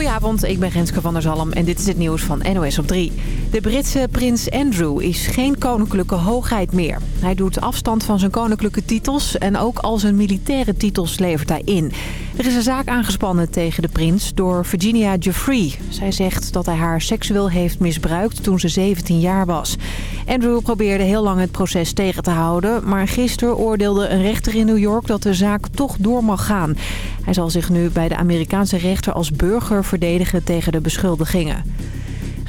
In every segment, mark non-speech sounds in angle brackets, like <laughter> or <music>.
Goedenavond, ik ben Renske van der Zalm en dit is het nieuws van NOS op 3. De Britse prins Andrew is geen koninklijke hoogheid meer. Hij doet afstand van zijn koninklijke titels en ook al zijn militaire titels levert hij in. Er is een zaak aangespannen tegen de prins door Virginia Giuffre. Zij zegt dat hij haar seksueel heeft misbruikt toen ze 17 jaar was. Andrew probeerde heel lang het proces tegen te houden... maar gisteren oordeelde een rechter in New York dat de zaak toch door mag gaan. Hij zal zich nu bij de Amerikaanse rechter als burger verdedigen tegen de beschuldigingen.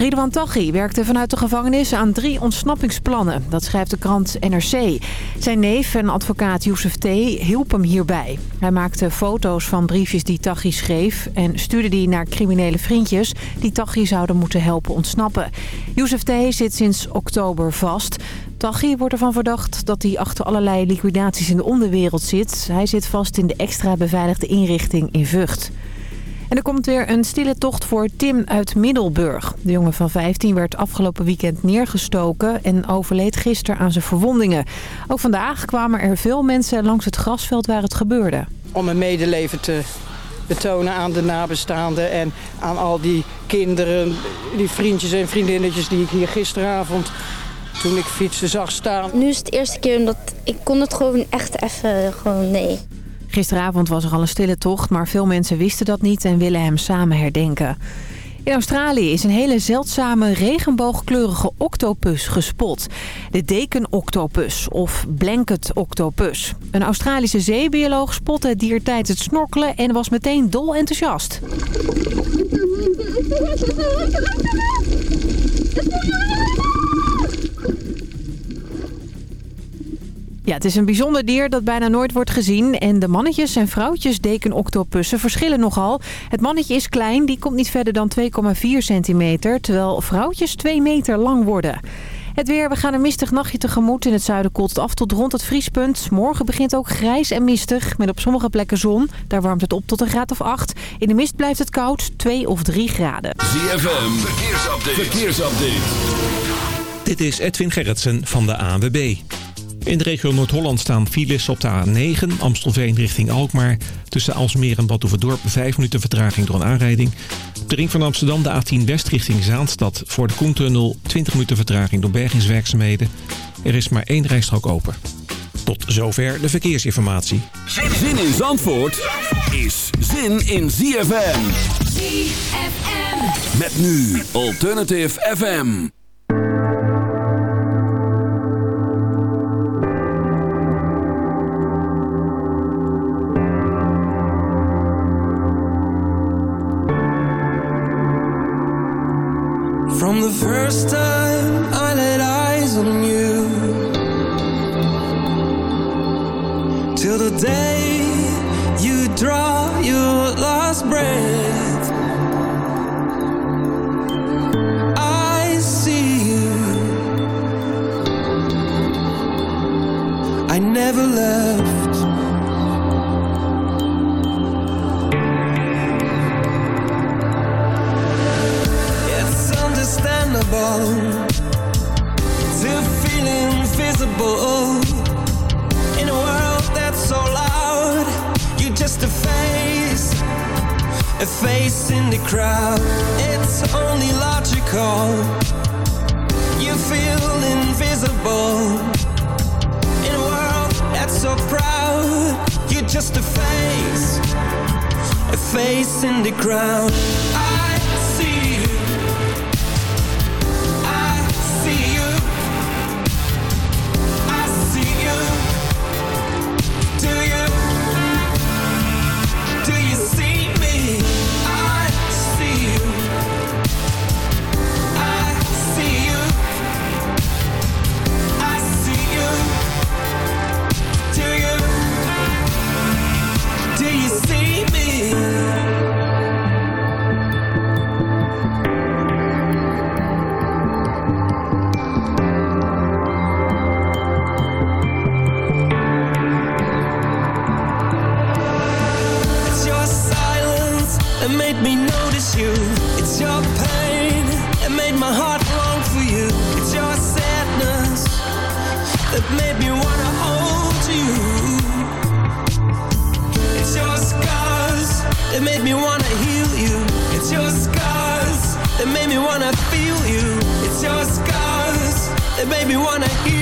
Ridwan Taghi werkte vanuit de gevangenis aan drie ontsnappingsplannen. Dat schrijft de krant NRC. Zijn neef en advocaat Youssef T. hielp hem hierbij. Hij maakte foto's van briefjes die Taghi schreef... en stuurde die naar criminele vriendjes... die Taghi zouden moeten helpen ontsnappen. Youssef T. zit sinds oktober vast. Taghi wordt ervan verdacht dat hij achter allerlei liquidaties in de onderwereld zit. Hij zit vast in de extra beveiligde inrichting in Vught. En er komt weer een stille tocht voor Tim uit Middelburg. De jongen van 15 werd afgelopen weekend neergestoken en overleed gisteren aan zijn verwondingen. Ook vandaag kwamen er veel mensen langs het grasveld waar het gebeurde. Om een medeleven te betonen aan de nabestaanden en aan al die kinderen, die vriendjes en vriendinnetjes die ik hier gisteravond toen ik fietsen zag staan. Nu is het de eerste keer omdat ik kon het gewoon echt even gewoon nee. Gisteravond was er al een stille tocht, maar veel mensen wisten dat niet en willen hem samen herdenken. In Australië is een hele zeldzame regenboogkleurige octopus gespot. De dekenoctopus of blanket octopus. Een Australische zeebioloog spotte het dier tijdens het snorkelen en was meteen dol enthousiast. <laughs> <laughs> Ja, het is een bijzonder dier dat bijna nooit wordt gezien. En de mannetjes en vrouwtjes dekenoctopussen verschillen nogal. Het mannetje is klein, die komt niet verder dan 2,4 centimeter. Terwijl vrouwtjes 2 meter lang worden. Het weer, we gaan een mistig nachtje tegemoet. In het zuiden koelt het af tot rond het vriespunt. Morgen begint ook grijs en mistig, met op sommige plekken zon. Daar warmt het op tot een graad of 8. In de mist blijft het koud, 2 of 3 graden. ZFM, verkeersupdate. verkeersupdate. Dit is Edwin Gerritsen van de ANWB. In de regio Noord-Holland staan files op de A9, Amstelveen richting Alkmaar. Tussen Alsmeer en Badhoevedorp 5 minuten vertraging door een aanrijding. Op de ring van Amsterdam de A10 West richting Zaanstad. Voor de Koentunnel 20 minuten vertraging door bergingswerkzaamheden. Er is maar één rijstrook open. Tot zover de verkeersinformatie. Zin in Zandvoort is zin in ZFM. ZFM. Met nu Alternative FM. First time I laid eyes on you. Till the day you draw your last breath. I see you. I never left to feel invisible in a world that's so loud. You're just a face, a face in the crowd. It's only logical. You feel invisible in a world that's so proud. You're just a face, a face in the crowd. Made me wanna feel you. It's your scars that made me wanna heal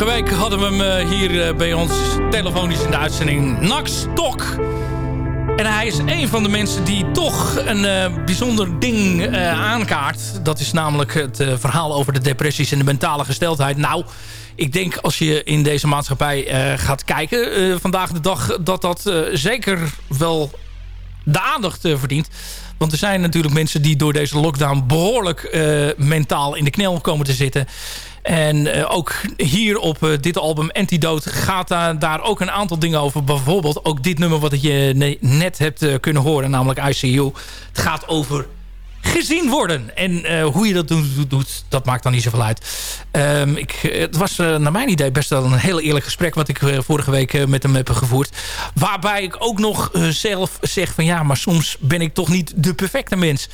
Vorige week hadden we hem eh, hier eh, bij ons telefonisch in de uitzending. Nax Tok. En hij is een van de mensen die toch een eh, bijzonder ding aankaart. Dat is namelijk het verhaal over de depressies en de mentale gesteldheid. Nou, ik denk als je in deze maatschappij gaat kijken... vandaag de dag dat dat zeker wel de aandacht verdient. Want er zijn natuurlijk mensen die door deze lockdown... behoorlijk eh, mentaal in de knel komen te zitten... En eh, ook hier op eh, dit album Antidote gaat daar, ook een aantal dingen over. Bijvoorbeeld ook dit nummer wat je ne- net hebt eh, kunnen horen, namelijk ICU. Het gaat over gezien worden. En eh, hoe je dat doet, dat maakt dan niet zoveel uit. Ehm, ik, het was eh, naar mijn idee best wel een heel eerlijk gesprek... wat ik eh, vorige week met hem heb gevoerd. Waarbij ik ook nog zelf zeg van... ja, maar soms ben ik toch niet de perfecte mens.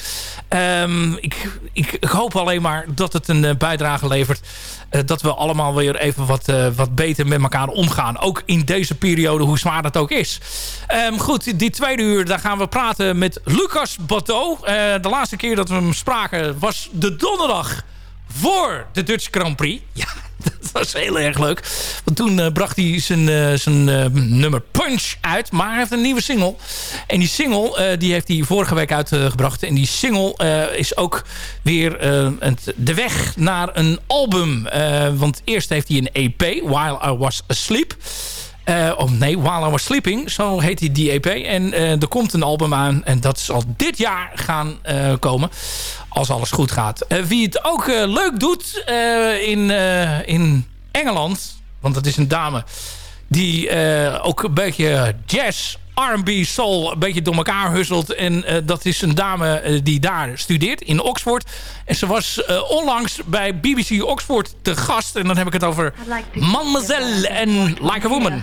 Ehm, ik, ik, hoop alleen maar dat het een bijdrage levert... eh, dat we allemaal weer even wat, eh, wat beter met elkaar omgaan. Ook in deze periode, hoe zwaar dat ook is. Ehm, goed, die tweede uur, daar gaan we praten met Lucas Bateau. Eh, de laatste keer dat we hem spraken was de donderdag voor de Dutch Grand Prix. Ja, <laughs> dat was heel erg leuk. Want toen eh, bracht hij zijn, eh, zijn eh, nummer Punch uit. Maar hij heeft een nieuwe single. En die single die heeft hij vorige week uitgebracht. En die single is ook weer de weg naar een album. Want eerst heeft hij een EP, While I Was Asleep. Eh, oh nee, While I Was Sleeping, zo heet die, die EP. En eh, er komt een album aan en dat zal dit jaar gaan eh, komen. Als alles goed gaat. wie het ook leuk doet in, in Engeland, want dat is een dame die ook een beetje jazz, R&B, soul een beetje door elkaar husselt. En dat is een dame die daar studeert in Oxford. En ze was onlangs bij BBC Oxford te gast. En dan heb ik het over Mademoiselle en Like a Woman.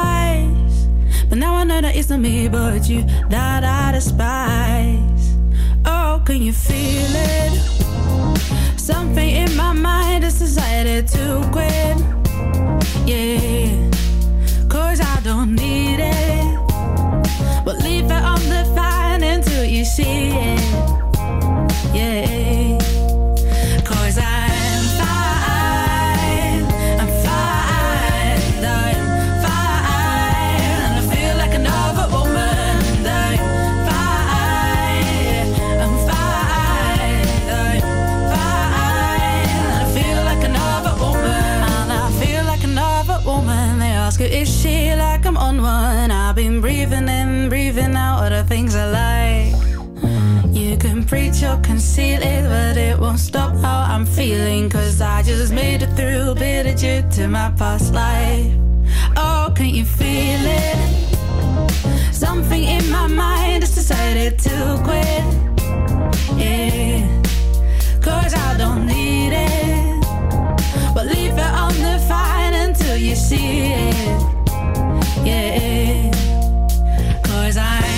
it's not me, but you that I despise. Oh, can you feel it? Something in my mind has decided to quit. Yeah, cause I don't need it. But leave it undefined until you see it. Yeah. ask her, is she like I'm on one? I've been breathing in, breathing out all the things I like. You can preach or conceal it, but it won't stop how I'm feeling. Cause I just made it through, bitter due to my past life. Oh, can't you feel it? Something in my mind has decided to quit. Yeah, cause I don't need it. But leave it on the fire until you see it. Yeah. I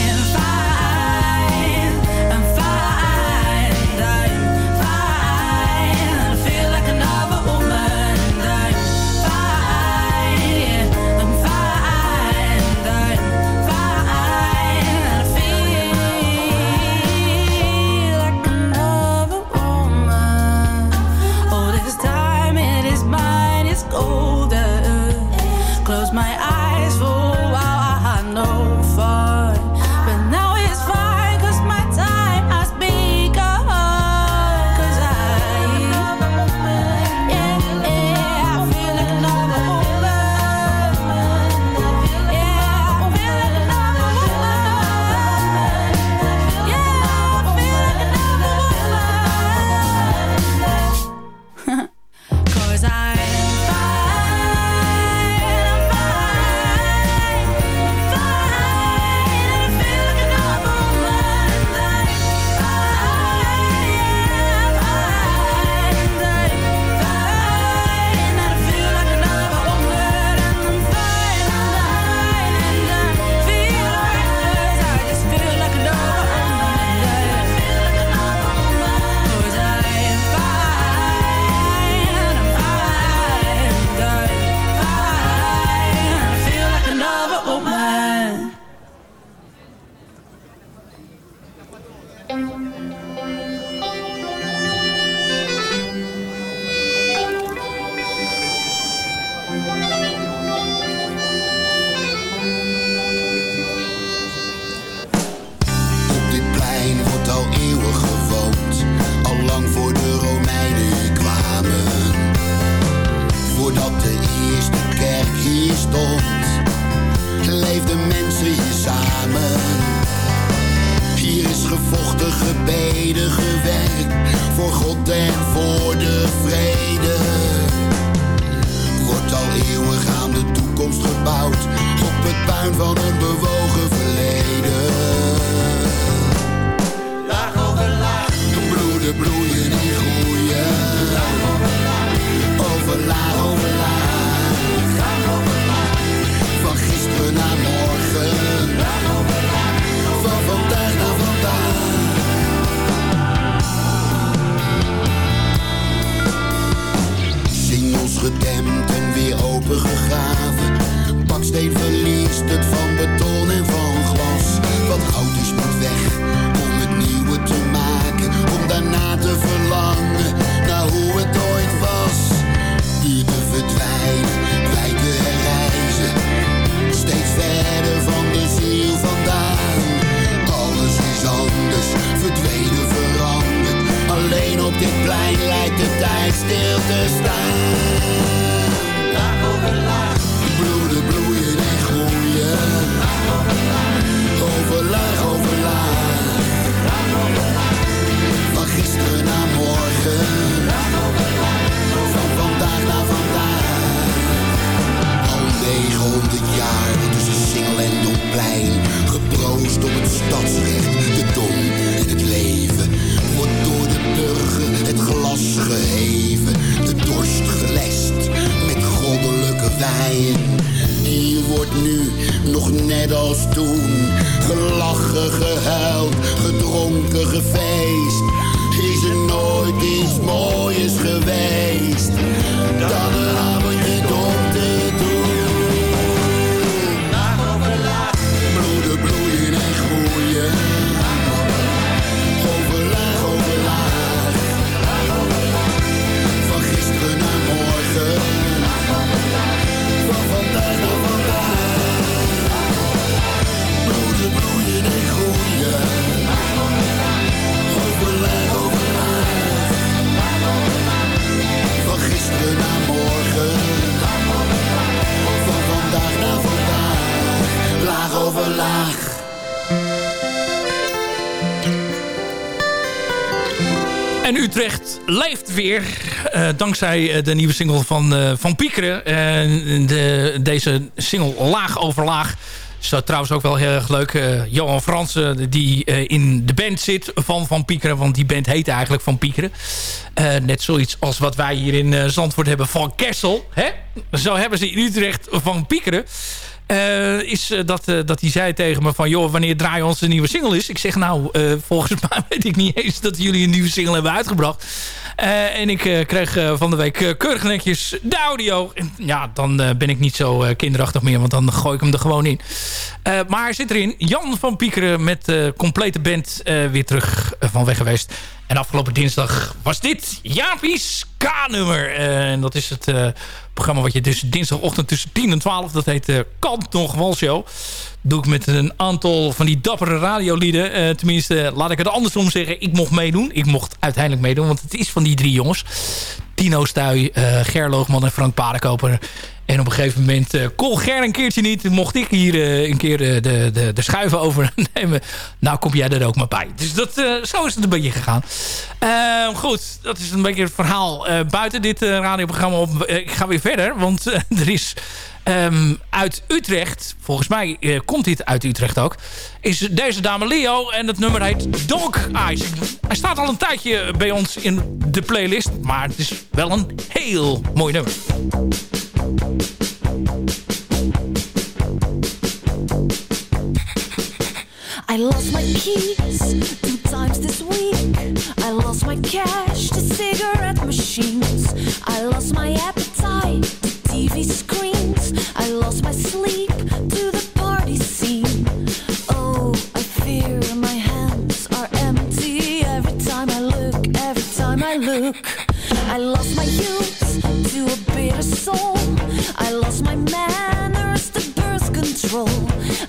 weer. eh, dankzij eh, de nieuwe single van, eh, van Piekeren. En de, deze single Laag over Laag. Is trouwens ook wel heel erg leuk. Johan Fransen die in de band zit van Van Piekeren. Want die band heet eigenlijk Van Piekeren. Net zoiets als wat wij hier in Zandvoort hebben van Kessel. Hè? Zo hebben ze in Utrecht Van Piekeren. Eh, is eh, dat, eh, dat hij zei tegen me van... joh, wanneer draai onze nieuwe single is? Ik zeg, nou, volgens <laughs> mij weet ik niet eens... dat jullie een nieuwe single hebben uitgebracht. En ik kreeg van de week keurig netjes de audio. En ja, dan ben ik niet zo kinderachtig meer... want dan gooi ik hem er gewoon in. Maar zit erin. Jan van Piekeren met de complete band weer terug van weg geweest. En afgelopen dinsdag was dit Jaapie's K-nummer. Eh, en dat is het eh, programma wat je dus dinsdagochtend tussen 10 en 12... dat heet uh, Kant nog Walshow. Doe ik met een aantal van die dappere radiolieden. Eh, tenminste, laat ik het andersom zeggen. Ik mocht meedoen. Ik mocht uiteindelijk meedoen, want het is van die drie jongens. Tino Stuy, eh Ger Loogman en Frank Paardenkoper. En op een gegeven moment uh, Ger een keertje niet. Mocht ik hier uh, een keer uh, de, de, de schuiven overnemen. <laughs> Nou kom jij er ook maar bij. Dus dat, zo is het een beetje gegaan. goed, dat is een beetje het verhaal buiten dit radioprogramma. Op. ik ga weer verder, want er is... Um, uit Utrecht, volgens mij uh, komt dit uit Utrecht ook, is deze dame Leo en het nummer heet Dog Eyes. Hij staat al een tijdje bij ons in de playlist, maar het is wel een heel mooi nummer. I lost my keys two times this week. I lost my cash to cigarette machines. I lost my appetite to TV screens. My sleep to the party scene. Oh, I fear my hands are empty every time I look, every time I look. I lost my youth to a bitter soul. I lost my manners to.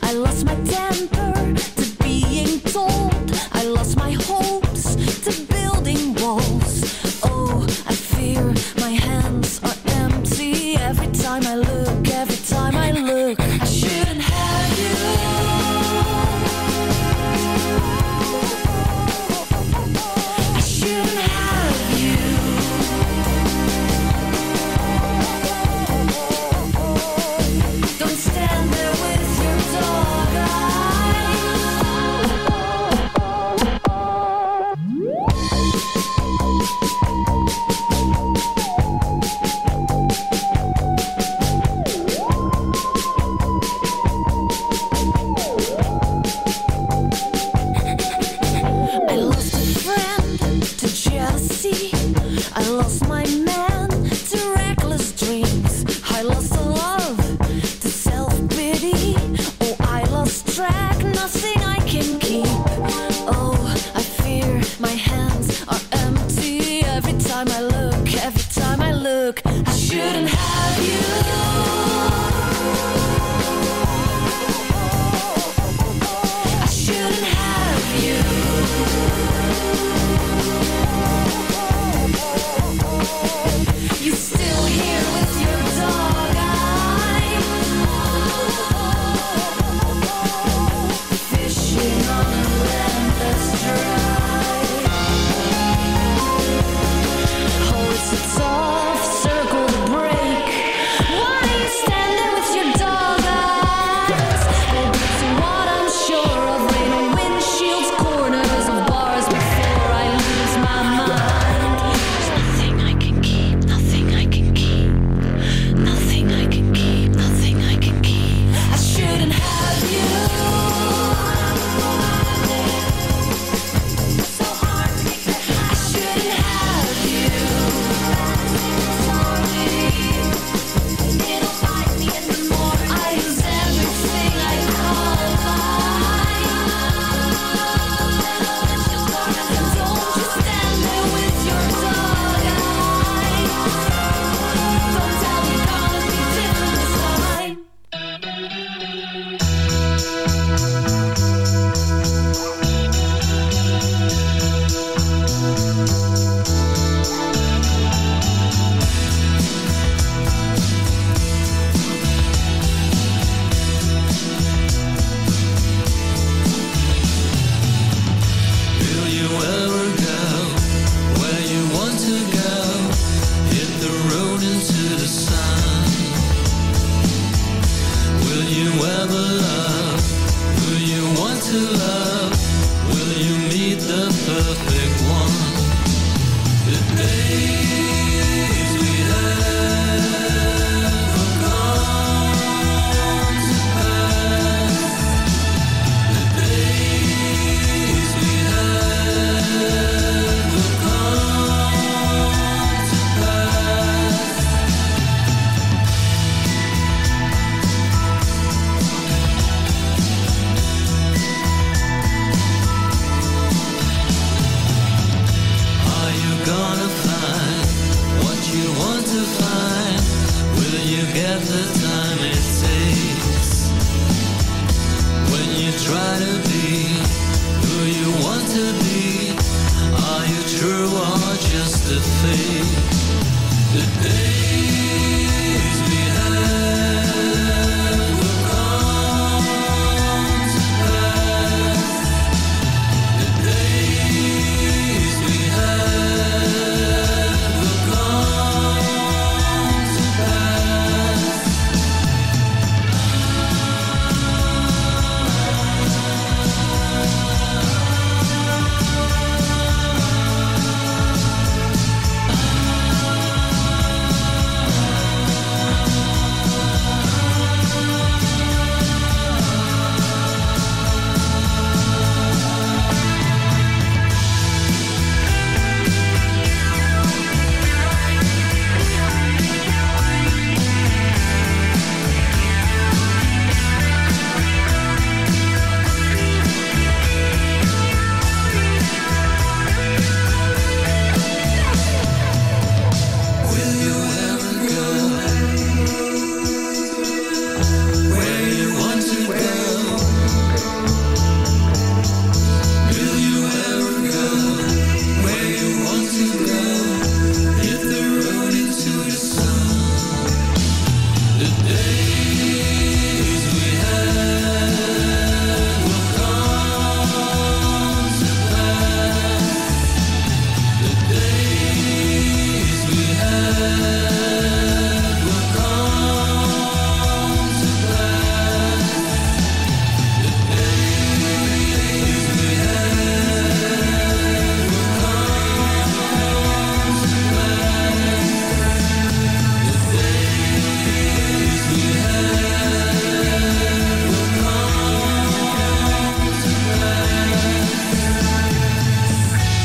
I lost my temper to being told. I lost my hopes to building walls. Oh, I fear my hands are empty every time I look, every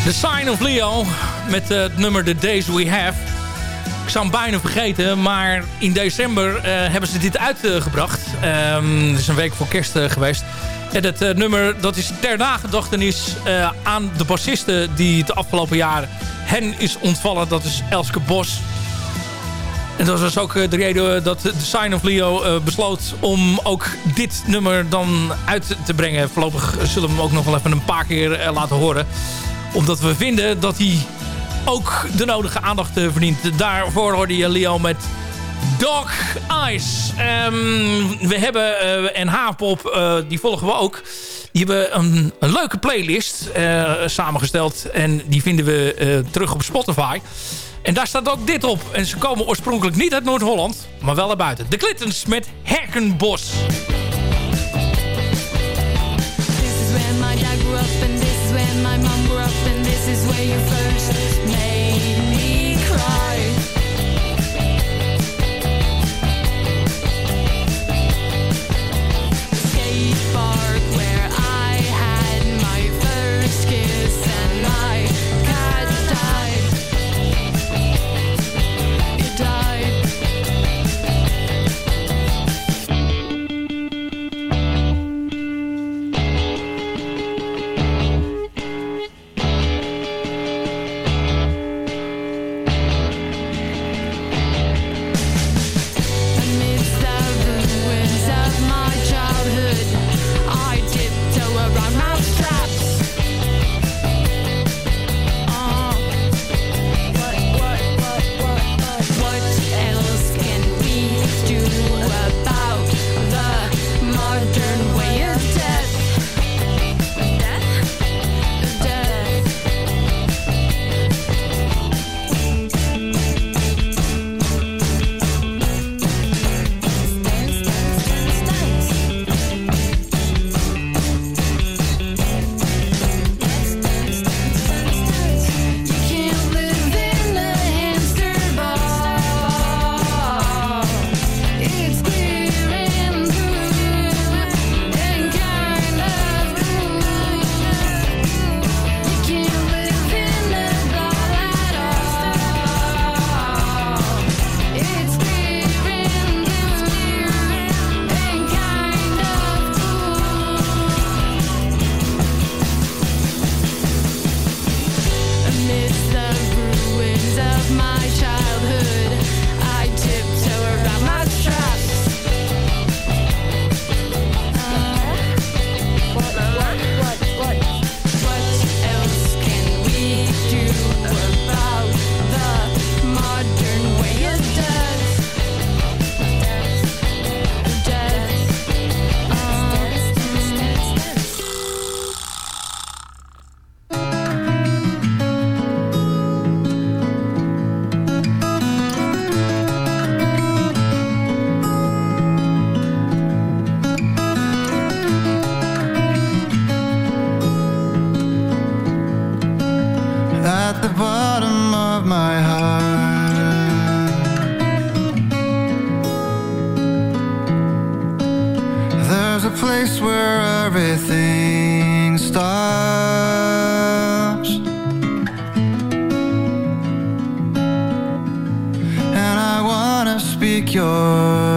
The Sign of Leo met eh, het nummer The Days We Have. Ik zou hem bijna vergeten, maar in december eh, hebben ze dit uitgebracht. Ehm, het is een week voor kerst eh, geweest. En eh, nummer dat is ter nagedachtenis aan de bassiste die het afgelopen jaar hen is ontvallen. Dat is Elske Bos. En dat was ook de reden dat The Sign of Leo besloot om ook dit nummer dan uit te brengen. Voorlopig zullen we hem ook nog wel even een paar keer laten horen. Omdat we vinden dat hij ook de nodige aandacht eh, verdient. Daarvoor hoorde je Leo met Dog Eyes. Ehm, we hebben eh, en H-pop, eh, die volgen we ook. Die hebben een, een leuke playlist samengesteld. En die vinden we terug op Spotify. En daar staat ook dit op. En ze komen oorspronkelijk niet uit Noord-Holland, maar wel naar buiten. De Clintons met Herkenbos. This is where my dad grew up and this is where my mom is where you first like yours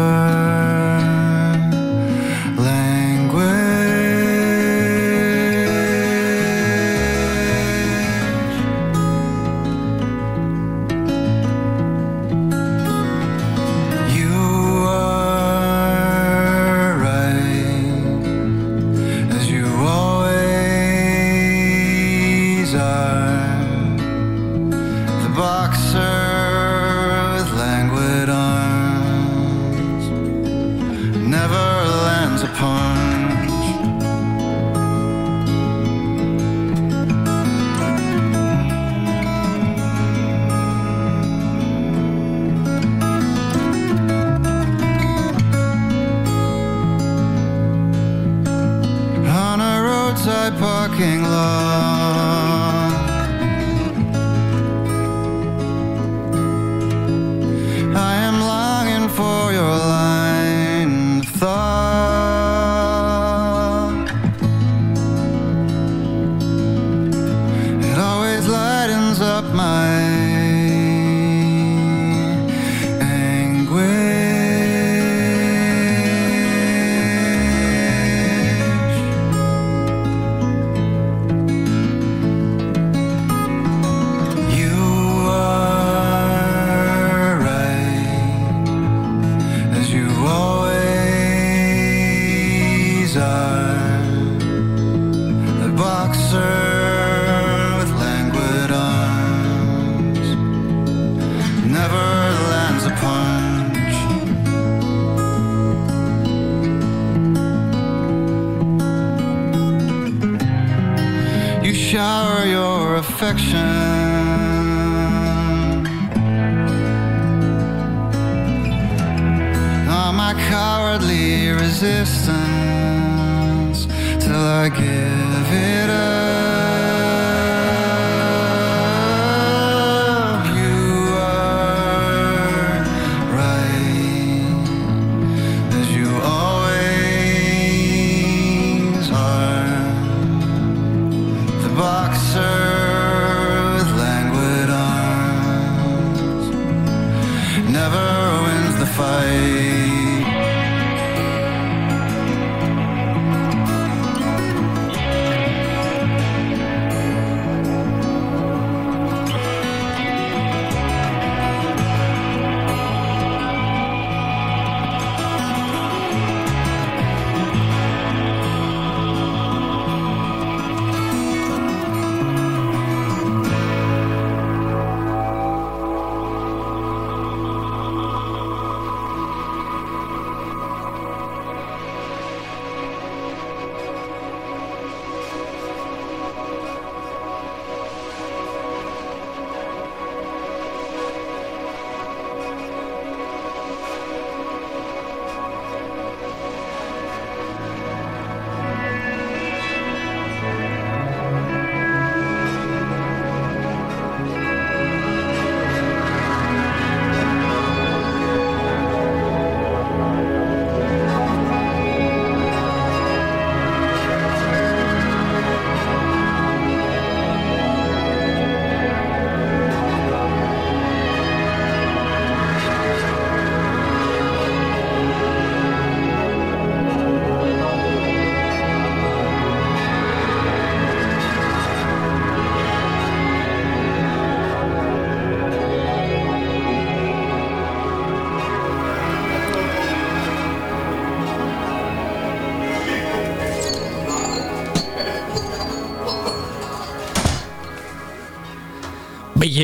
perfection. I'm my cowardly resistance.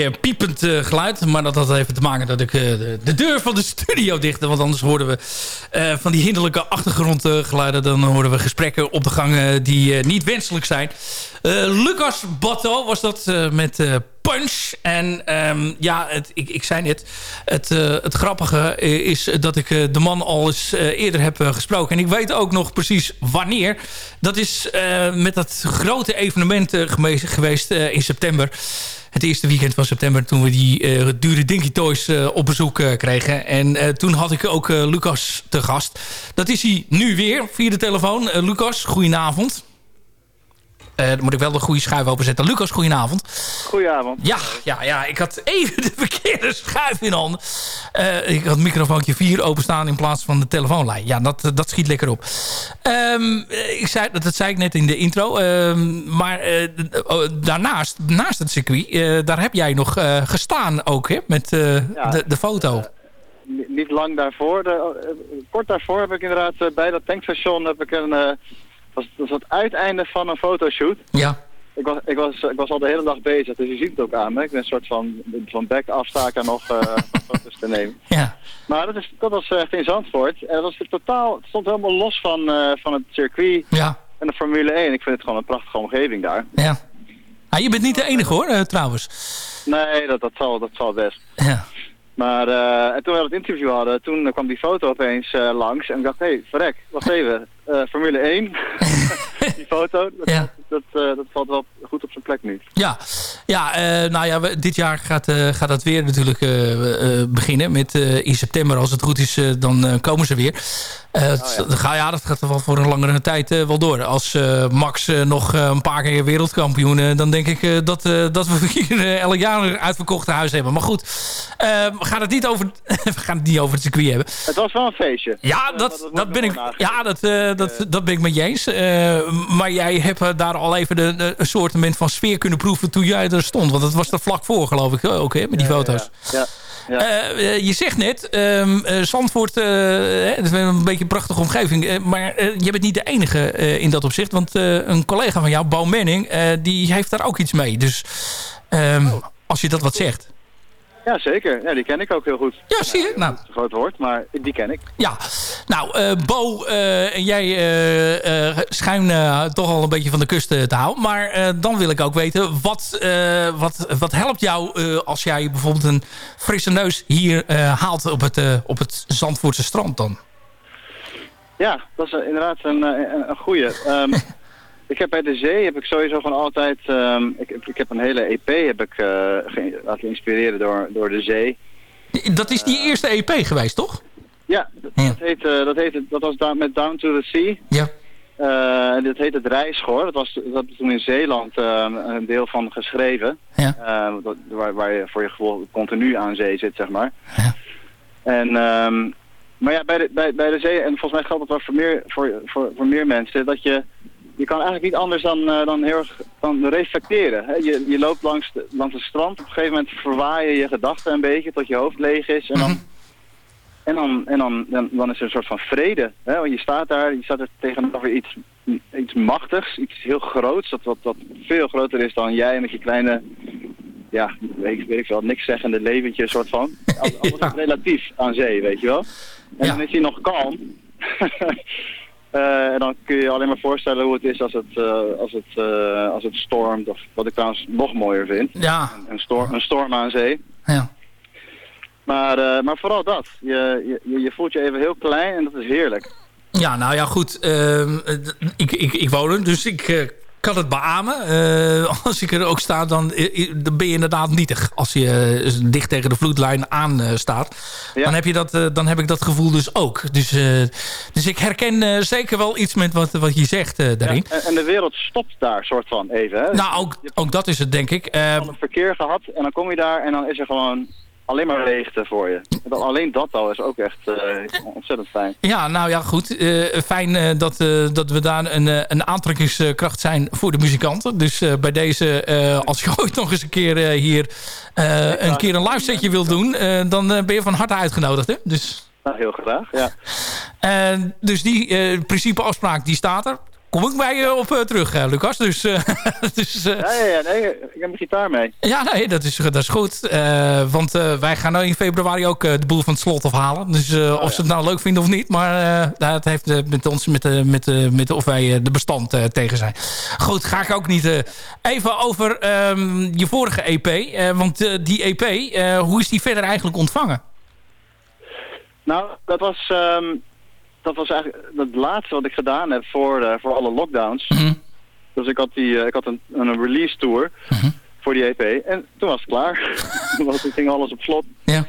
Beetje piepend eh, geluid. Maar dat had even te maken dat ik eh, de, de deur van de studio dichtte. Want anders hoorden we eh, van die hinderlijke achtergrondgeluiden. Dan hoorden we gesprekken op de gang die niet wenselijk zijn. Lucas Batto was dat met Punch. En ehm, ja, het, ik, ik zei net, het, het grappige is dat ik de man al eens eerder heb gesproken. En ik weet ook nog precies wanneer. Dat is met dat grote evenement geweest, in september. Het eerste weekend van september... toen we die eh, dure Dinky Toys eh, op bezoek eh, kregen. En toen had ik ook Lucas te gast. Dat is hij nu weer via de telefoon. Lucas, goedenavond. Eh, dan moet ik wel de goede schuif openzetten. Lucas, goedenavond. Goedenavond. Ja, ja, ja, ik had even <laughs> de verkeerde schuif in handen. Eh, ik had microfoontje 4 openstaan in plaats van de telefoonlijn. Ja, dat, dat schiet lekker op. Ehm, ik zei, dat, dat zei ik net in de intro. Ehm, maar eh, oh, daarnaast, naast het circuit, eh, daar heb jij nog eh, gestaan ook, hè? Met eh, Ja. de, de foto. Ni- niet lang daarvoor. De, eh, kort daarvoor heb ik inderdaad eh, bij dat tankstation heb ik een. Eh, was, was het uiteinde van een fotoshoot. Ja. Ik was, ik, was, ik was al de hele dag bezig, dus je ziet het ook aan me. Ik ben een soort van, van back afstaken nog eh, <laughs> foto's te nemen. Ja. Maar dat, is, dat was echt in Zandvoort. En dat was totaal, het stond helemaal los van, eh, van het circuit Ja. en de Formule 1. Ik vind het gewoon een prachtige omgeving daar. Ja. Ah, je bent niet de enige hoor, eh, trouwens. Nee, dat, dat, zal, dat zal best. Ja. Maar eh, en toen we het interview hadden, toen kwam die foto opeens eh, langs. En ik dacht, hé, hey, verrek, wacht even. eh, Formule 1, <laughs> die foto, dat, Ja. dat, dat valt wel goed op zijn plek nu. Ja, ja nou ja, we- dit jaar gaat, gaat dat weer natuurlijk beginnen. Met, in september, als het goed is, dan komen ze weer. Eh, ga- ja, dat gaat wel voor een langere tijd eh, wel door. Als eh, Max nog een paar keer wereldkampioen... dan denk ik dat, dat we <laughs> hier elk jaar een uitverkochte huis hebben. Maar goed, we, gaan het niet over, <laughs> we gaan het niet over het circuit hebben. Het was wel een feestje. Ja, dat, dat ben ik. Ja, dat, dat, dat ben ik met je eens. Maar jij hebt daar al even de, de- een soort van sfeer kunnen proeven toen jij er stond. Want dat was er vlak voor, geloof ik, ook, hè, met die foto's. Ja, ja. Eh, eh, je zegt net, ehm eh, Zandvoort, dat is een beetje een prachtige omgeving. maar je bent niet de enige in dat opzicht. Want een collega van jou, Bo Manning, die heeft daar ook iets mee. Dus ehm, als je dat wat zegt. Ja, zeker. Ja, die ken ik ook heel goed. Ja, zie je? Nou, een groot woord, maar die ken ik. Ja, nou, eh, Bo eh, en jij eh schijn toch al een beetje van de kust te houden. Maar dan wil ik ook weten, wat, wat, wat helpt jou als jij bijvoorbeeld een frisse neus hier haalt op het, op het Zandvoortse strand dan? Ja, dat is inderdaad een, een, een goeie. Ehm, <laughs> ik heb bij de zee heb ik sowieso gewoon altijd... ehm, ik, ik heb een hele EP heb ik, eh, ge- laten inspireren door, door de zee. Dat is die eerste EP geweest, toch? Ja, dat, dat, heet, eh, dat, heet, dat was down, met Down to the Sea. Ja. Eh, dit heet het Rijschoor. Dat was dat toen in Zeeland eh, een deel van geschreven. Ja. Eh, dat- waar, waar je voor je gevoel continu aan zee zit, zeg maar. En, ehm, maar ja, bij de, bij, bij de zee, en volgens mij geldt dat wel voor meer, voor, voor, voor meer mensen, dat je, je kan eigenlijk niet anders dan, eh, dan heel erg dan reflecteren. Hè? Je, je loopt langs, de, langs het strand, op een gegeven moment verwaaien je gedachten een beetje tot je hoofd leeg is. En dan, en dan, en dan, dan, dan is er een soort van vrede. Hè? Want je staat daar, je staat er tegenover iets, iets machtigs, iets heel groots, dat, wat, wat veel groter is dan jij met je kleine, ja, weet, weet ik wel, niks zeggende leventje, soort van. Alles <laughs> relatief aan zee, weet je wel. En dan is hij nog kalm. <laughs> Eh, en dan kun je je alleen maar voorstellen hoe het is als het, eh, als het, eh, als het stormt. Of wat ik trouwens nog mooier vind. Ja. Een, een, storm, een storm aan zee. Ja. Maar, maar vooral dat. Je, je, je voelt je even heel klein en dat is heerlijk. Ja, nou ja, goed. ehm, eh, ik, ik, ik woon er, dus ik kan het beamen. Eh, <laughs> als ik er ook sta, dan, dan ben je inderdaad nietig. Als je eh, dicht tegen de vloedlijn aan eh, staat. Dan, heb je dat, dan heb ik dat gevoel dus ook. Dus, dus ik herken zeker wel iets met wat, wat je zegt daarin. En, en de wereld stopt daar soort van even. Hè? Nou, ook, ook dat is het, denk ik. Eh, het verkeer gehad en dan kom je daar en dan is er gewoon alleen maar leegte voor je. Dan, alleen dat al is ook echt eh, ontzettend fijn. Ja, nou ja, goed. Eh, fijn eh, dat, dat we daar een, een aantrekkingskracht zijn voor de muzikanten. Dus bij deze, als je <laughs> ooit nog eens een keer hier een keer een live setje wil doen... dan ben je van harte uitgenodigd, hè? Dus, Nou, heel graag, ja. dus die principe afspraak, die staat er. Kom ik bij je op eh, terug, eh, Lucas. Dus, eh, <laughs> dus Ja, ja, ja, nee, ik heb mijn gitaar mee. ja, nee, dat is, dat is goed. Want wij gaan nou in februari ook de boel van het slot afhalen. Dus eh, of ze het nou leuk vinden of niet. Maar het heeft met ons, met, eh, met, met of wij de bestand tegen zijn. Goed, ga ik ook niet. even over ehm, je vorige EP. want die EP, hoe is die verder eigenlijk ontvangen? Nou, dat was, ehm, dat was eigenlijk het laatste wat ik gedaan heb voor, eh, voor alle lockdowns. Dus ik had, die, eh, ik had een, een release tour. Voor voor die EP. En toen was het klaar. <laughs> toen ging alles op slot. Ja.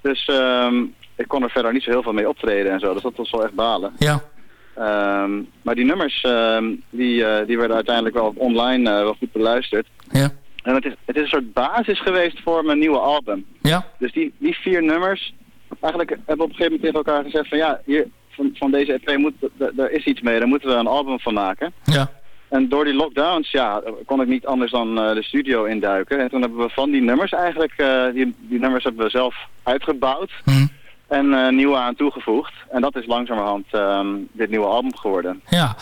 Dus ehm, ik kon er verder niet zo heel veel mee optreden en zo. Dus dat was wel echt balen. Ja. Ehm, maar die nummers, ehm, die, eh, die werden uiteindelijk wel online wel goed beluisterd. Ja. En het is, het is een soort basis geweest voor mijn nieuwe album. Ja. Dus die, die vier nummers, eigenlijk hebben we op een gegeven moment tegen elkaar gezegd van ja, hier, van, van deze EP moet, daar is iets mee, daar moeten we een album van maken. Ja. En door die lockdowns, ja, kon ik niet anders dan eh, de studio induiken. En toen hebben we van die nummers eigenlijk, eh, die, die nummers hebben we zelf uitgebouwd. Mhm. En eh, nieuwe aan toegevoegd. En dat is langzamerhand ehm, dit nieuwe album geworden. Ja,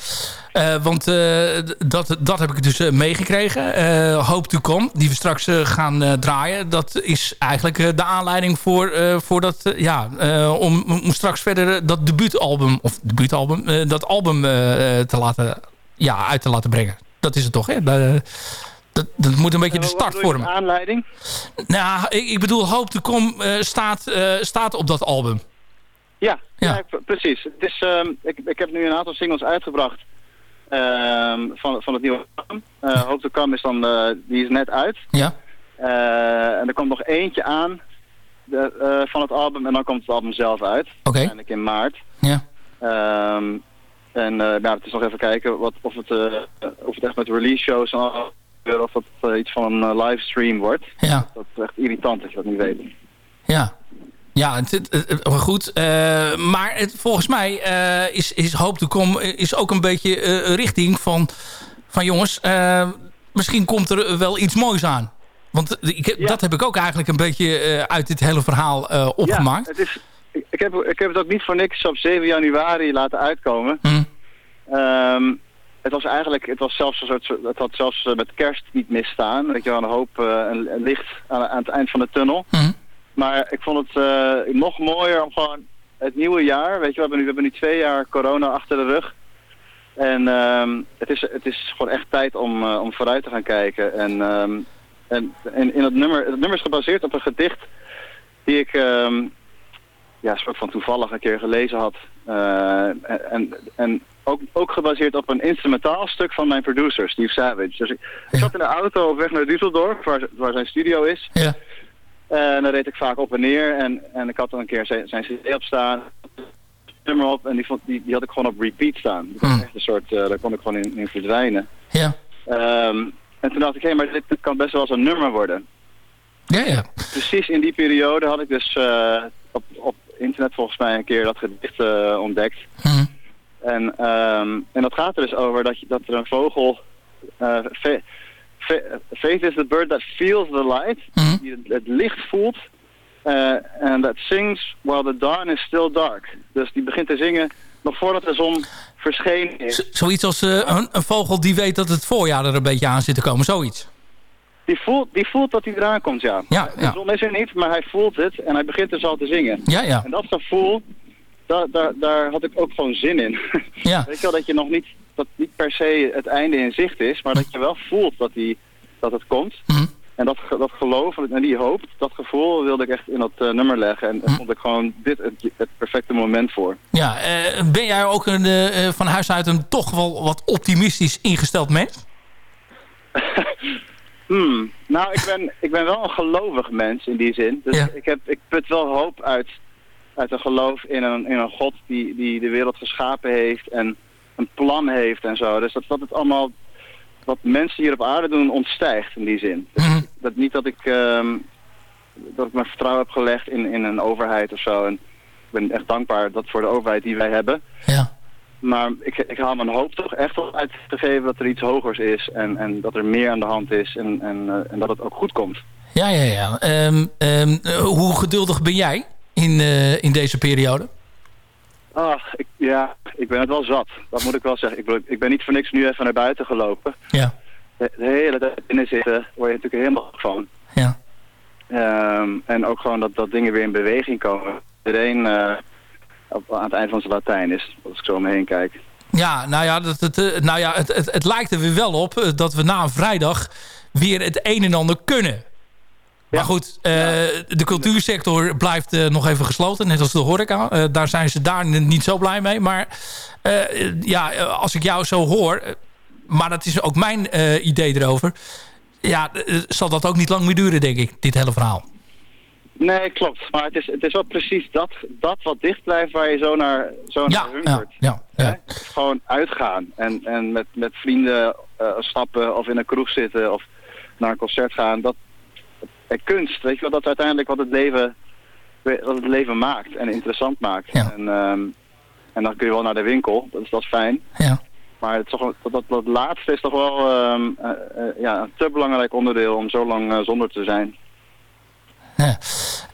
want eh, dat, dat heb ik dus eh, meegekregen. Eh, Hope to Come, die we straks eh, gaan eh, draaien. Dat is eigenlijk eh, de aanleiding voor, eh, voor dat, eh, ja, eh, om, om straks verder eh, dat debuutalbum, of debuutalbum, eh, dat album eh, eh, te laten, ja, uit te laten brengen. Dat is het toch, hè? Dat, dat, moet een beetje de Eh, wat start vormen. met aanleiding? Nou, ik, ik bedoel, Hope to Come eh, staat, eh, staat op dat album. Ja, ja. precies. Het is, ehm, ik, ik heb nu een aantal singles uitgebracht van, van het nieuwe album. Eh Hope to Come is dan, eh, die is net uit. Ja. Eh, en er komt nog eentje aan de, van het album en dan komt het album zelf uit. Oké. Waarschijnlijk in maart. Ja. Ehm, en eh nou, het is nog even kijken wat, of, het, of het echt met release shows of het eh, iets van een livestream wordt. Ja. Dat is echt irritant dat je dat niet weet. Ja. Ja, het, het- goed. Eh, maar het, volgens mij eh, is, is Hoop to Come is ook een beetje eh, richting van... van jongens, eh, misschien komt er wel iets moois aan. Want ik, dat heb ik ook eigenlijk een beetje eh, uit dit hele verhaal eh, opgemaakt. Ja, het is, ik, heb, ik heb het ook niet voor niks op 7 januari laten uitkomen. Hm. Ehm, het was eigenlijk, het was zelfs een soort, het had zelfs eh, met kerst niet misstaan. Weet je wel, een hoop, eh, een, een licht aan, aan het eind van de tunnel. Hm. Maar ik vond het eh, nog mooier om gewoon het nieuwe jaar, weet je, we hebben nu, we hebben nu twee jaar corona achter de rug. En ehm, het, is, het is gewoon echt tijd om, eh, om vooruit te gaan kijken. En, ehm, en, en in het nummer, het nummer is gebaseerd op een gedicht die ik ehm, ja, soort van toevallig een keer gelezen had. Eh, en en ook, ook gebaseerd op een instrumentaal stuk van mijn producer, Steve Savage. Dus ik, ik zat in de auto op weg naar Düsseldorf, waar, waar zijn studio is. Ja. En dan reed ik vaak op en neer en, en ik had dan een keer zijn, zijn cd op staan, nummer op en die, vond, die, die had ik gewoon op repeat staan. Echt een soort, eh, daar kon ik gewoon in, in verdwijnen. Ja. Ehm, en toen dacht ik, hé, maar dit, kan best wel eens een nummer worden. Ja, ja. Precies in die periode had ik dus eh, op, op internet volgens mij een keer dat gedicht eh, ontdekt. Hm. En, ehm, en dat gaat er dus over dat, je, dat er een vogel... eh, faith is the bird that feels the light. Die het, licht voelt. En that sings while the dawn is still dark. Dus die begint te zingen nog voordat de zon verschenen is. Zoiets als eh, een, een vogel die weet dat het voorjaar er een beetje aan zit te komen. Zoiets. Die voelt, die voelt dat hij eraan komt, ja. Ja, De ja. zon is er niet, maar hij voelt het en hij begint dus al te zingen. Ja, ja. En dat gevoel, daar, daar, daar had ik ook gewoon zin in. Ja. <laughs> Weet je wel, dat je nog niet, dat niet per se het einde in zicht is, maar dat je wel voelt dat, die, dat het komt. Mhm. En dat, dat geloof en die hoop, dat gevoel wilde ik echt in dat eh, nummer leggen. En daar vond ik gewoon dit het, het perfecte moment voor. Ja, eh, ben jij ook een, eh, van huis uit een toch wel wat optimistisch ingesteld mens? <laughs> Hmm. Nou, ik ben, ik ben wel een gelovig mens in die zin. Dus ik, heb, ik put wel hoop uit, uit een geloof in een, in een God die, die de wereld geschapen heeft en een plan heeft en zo. Dus dat, dat het allemaal wat mensen hier op aarde doen ontstijgt in die zin. Dus dat, niet dat ik, ehm, dat ik mijn vertrouwen heb gelegd in, in een overheid of zo. En ik ben echt dankbaar dat voor de overheid die wij hebben. Ja. Maar ik, ik haal mijn hoop toch echt wel uit te geven dat er iets hogers is en, en dat er meer aan de hand is en, en, eh, en dat het ook goed komt. Ja, ja, ja. Ehm, ehm, eh, hoe geduldig ben jij in, eh, in deze periode? Ach, ik, ja, ik ben het wel zat. Dat moet ik wel zeggen. Ik, bedoel, ik ben niet voor niks nu even naar buiten gelopen. Ja. De, de hele tijd binnen zitten word je natuurlijk helemaal van. Ja. Ehm, en ook gewoon dat, dat dingen weer in beweging komen. Iedereen eh, op, aan het eind van zijn Latijn is, als ik zo om me heen kijk. Ja, nou ja, dat, het, eh, nou ja het, het, het lijkt er weer wel op dat we na een vrijdag weer het een en ander kunnen. Maar goed, eh, de cultuursector blijft eh, nog even gesloten, net als de horeca. Eh, daar zijn ze daar niet zo blij mee. Maar ja, als ik jou zo hoor, maar dat is ook mijn idee erover. ja, zal dat ook niet lang meer duren, denk ik, dit hele verhaal. Nee, klopt. Maar het is, het is wel precies dat, dat wat dicht blijft waar je zo naar, zo Ja, naar hunkert. ja, ja. Hè? Gewoon uitgaan en, en met, met vrienden stappen of in een kroeg zitten of naar een concert gaan. Dat, en kunst, weet je wel, dat is uiteindelijk wat het leven, wat het leven maakt en interessant maakt. En, ehm, en dan kun je wel naar de winkel, dat is, dat is fijn. Ja. Maar het toch, dat, dat, dat laatste is toch wel ehm, eh, eh, ja, een te belangrijk onderdeel om zo lang eh, zonder te zijn.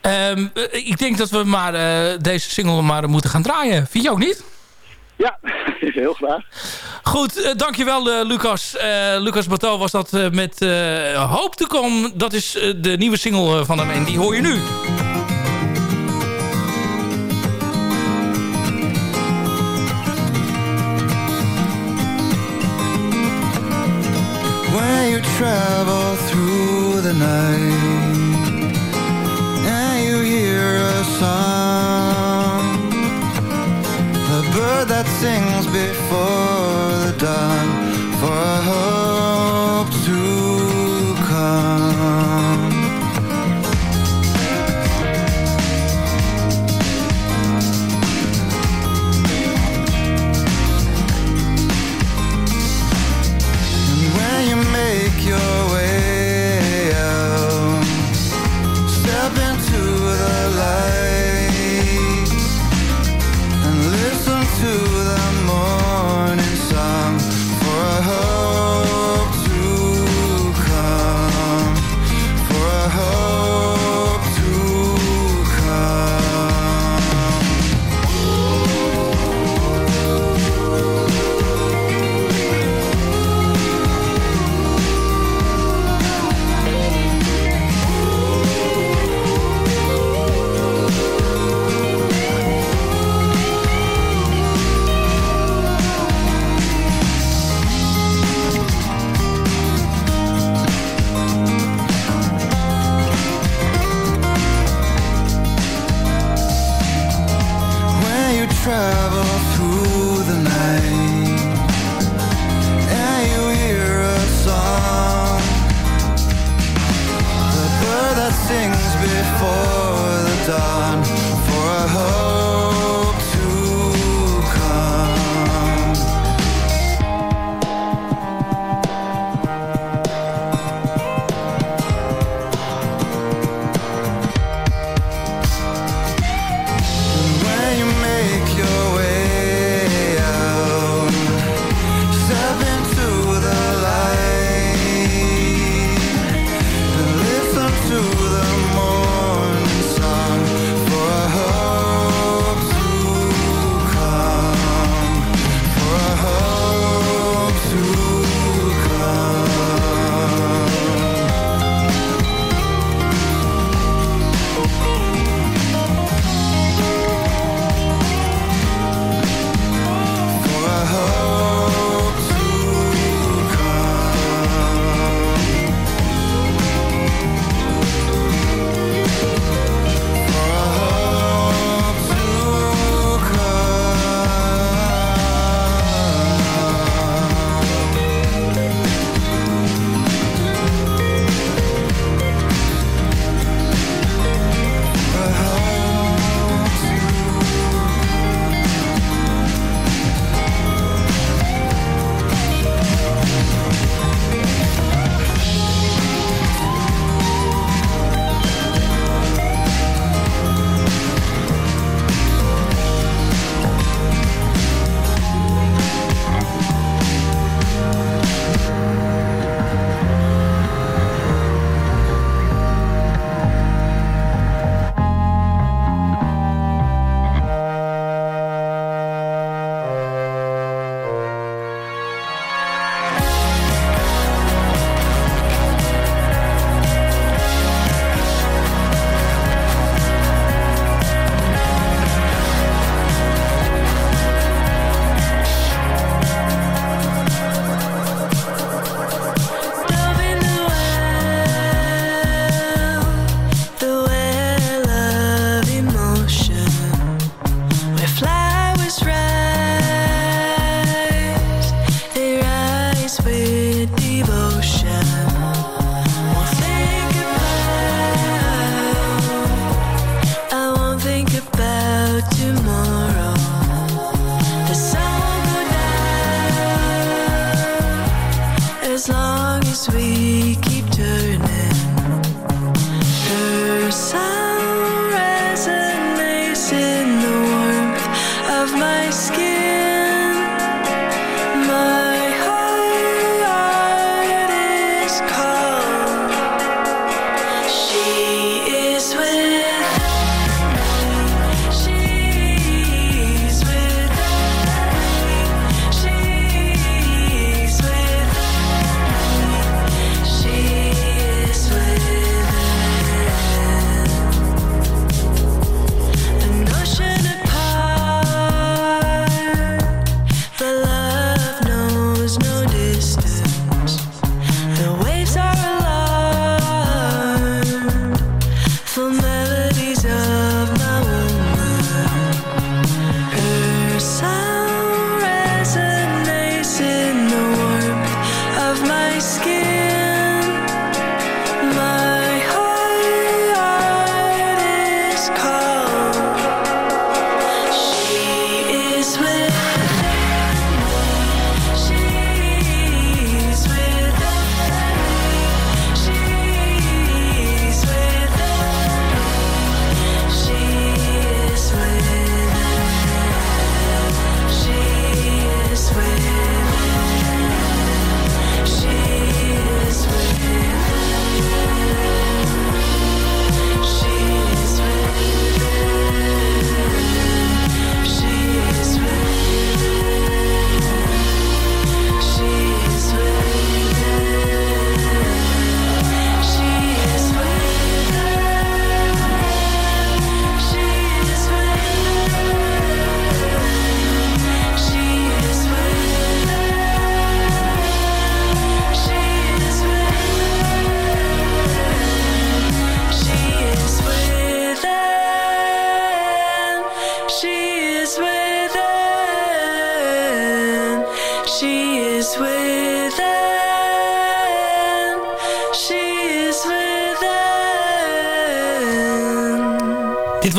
Ehm, eh, ik denk dat we maar eh, deze single maar moeten gaan draaien. Vind je ook niet? Ja, <laughs> heel graag. Goed, eh, dankjewel eh, Lucas. Eh, Lucas Bateau was dat met Hoop to Come. Dat is de nieuwe single van hem en die hoor je nu.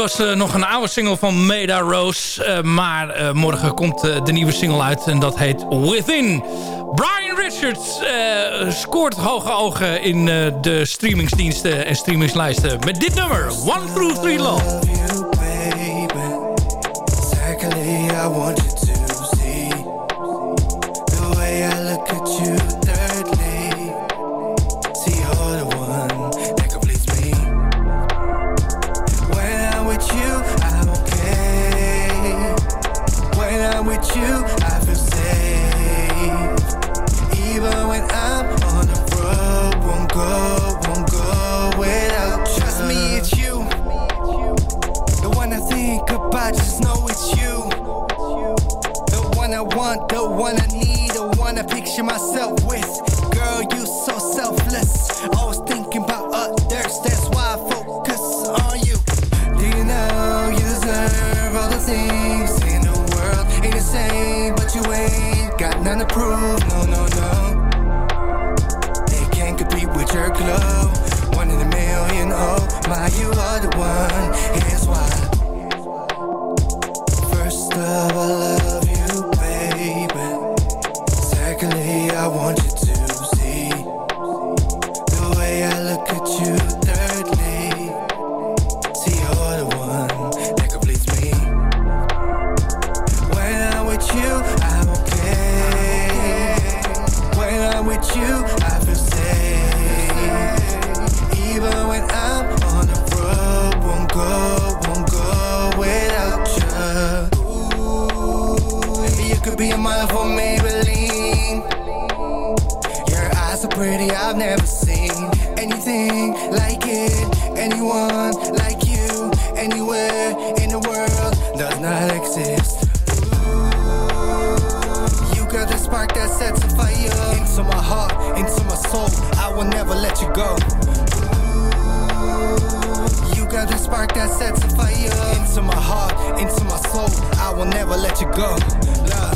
Was eh, nog een oude single van Meda Rose. eh, maar eh, morgen komt de nieuwe single uit en dat heet Within. Brian Richards scoort hoge ogen in de streamingsdiensten en streamingslijsten met dit nummer. One Through Three Love. One I need, the one I picture myself with. Girl, you so selfless. Always thinking about others, that's why I focus on you. Do you know you deserve all the things in the world? Ain't the same, but you ain't got none to prove. No, no, no. They can't compete with your glow. One in a million, oh my, you are the one. Here's why. I've never seen anything like it. Anyone like you, anywhere in the world, does not exist. You got the spark that sets a fire into my heart, into my soul. I will never let you go. You got the spark that sets a fire into my heart, into my soul. I will never let you go. Love.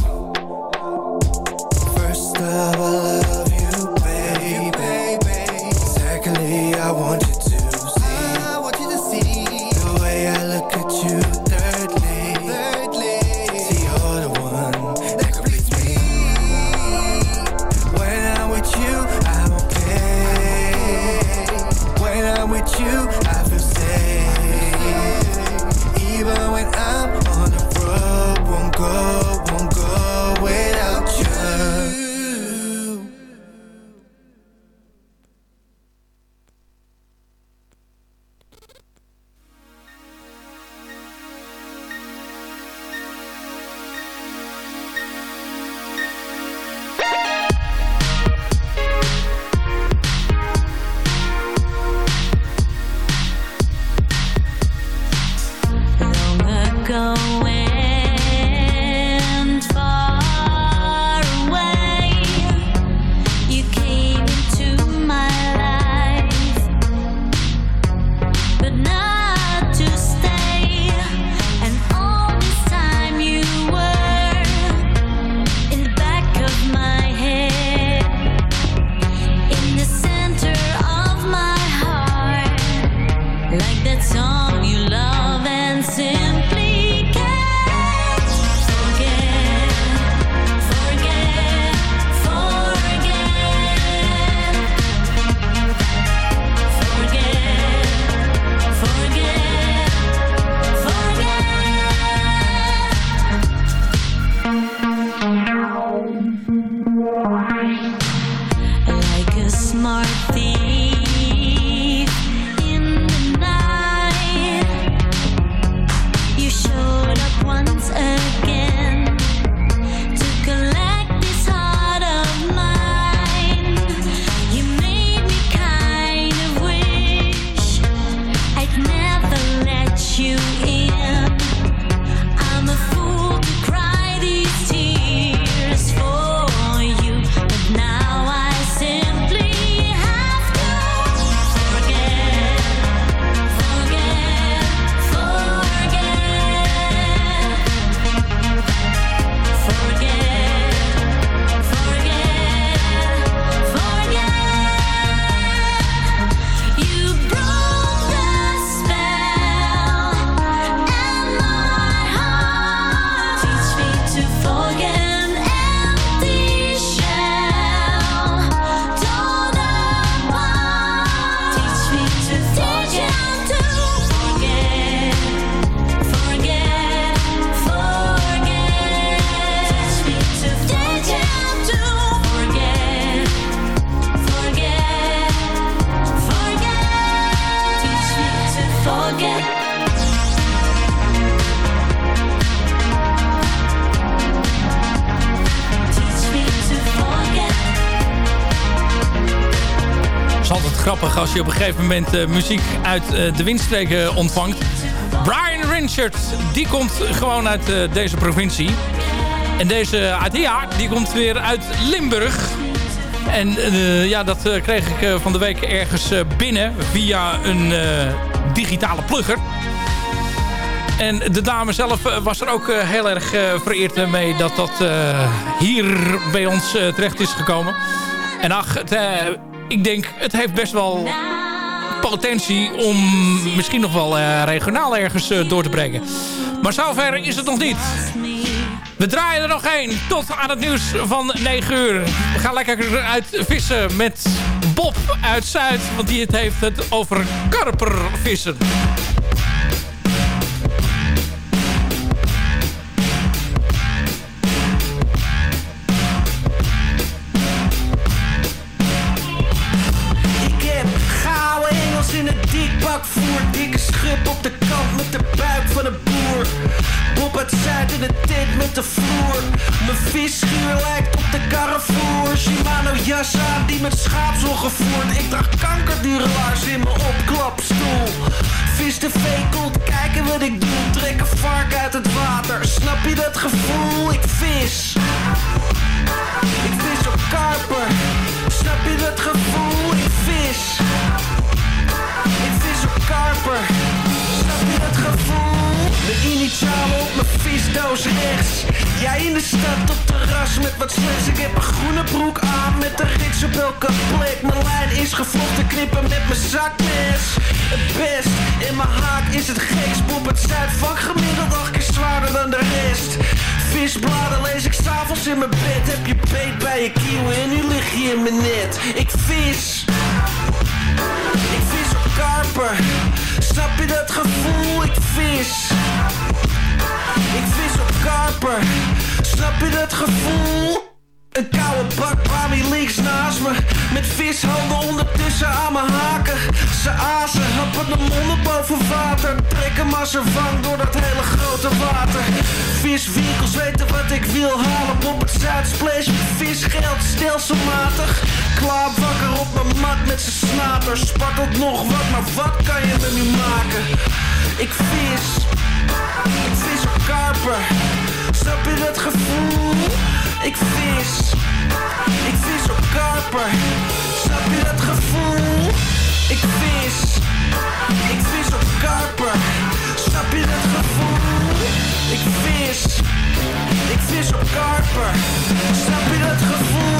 Op een gegeven moment eh, muziek uit eh, de windstreken ontvangt. Brian Richard, die komt gewoon uit eh, deze provincie. En deze Adia, die komt weer uit Limburg. En eh, ja, dat eh, kreeg ik eh, van de week ergens eh, binnen via een eh, digitale plugger. En de dame zelf eh, was er ook eh, heel erg eh, vereerd mee dat dat eh, hier bij ons eh, terecht is gekomen. En ach, het, eh, ik denk, het heeft best wel potentie om misschien nog wel eh, regionaal ergens eh, door te brengen. Maar zover is het nog niet. We draaien er nog één tot aan het nieuws van 9 uur. We gaan lekker uit vissen met Bob uit Zuid. Want die het heeft het over karpervissen. In de tent met de vloer. Mijn visschuur lijkt op de Carrefour. Shimano jas aan die met schaapsel gevoerd. Ik draag kankerdurelaars in mijn opklapstoel. Vis de komt, kijken wat ik doe. Trek een vark uit het water. Snap je dat gevoel? Ik vis. Ik vis op karper. Snap je dat gevoel? Ik vis. Ik vis op karper. Snap je dat gevoel? Mijn initialen op mijn visdoos rechts. Jij in de stad op terras met wat slechts. Ik heb een groene broek aan met de rits op elke plek. Mijn lijn is gevlochten knippen met mijn zakmes. Het best in mijn haak is het gekst. Bob het Zuidvak gemiddeld acht keer zwaarder dan de rest. Visbladen lees ik s'avonds in mijn bed. Heb je beet bij je kieuwen en nu lig je in mijn net. Ik vis. Ik vis op karper. Snap je dat gevoel? Ik vis. Snap je dat gevoel? Een koude bak Bami links naast me. Met vishanden ondertussen aan mijn haken. Ze azen, happen de monden boven water. Trekken maar ze vang door dat hele grote water. Viswinkels weten wat ik wil halen. Op het Zuidsplash met visgeld stelselmatig. Klaar wakker op mijn mat met z'n snater. Spartelt nog wat, maar wat kan je me nu maken? Ik vis Ik vis op karper Snap je dat gevoel? Ik vis Ik vis op karper Snap je dat gevoel? Ik vis Ik vis op karper Snap je dat gevoel? Ik vis Ik vis op karper Snap je dat gevoel?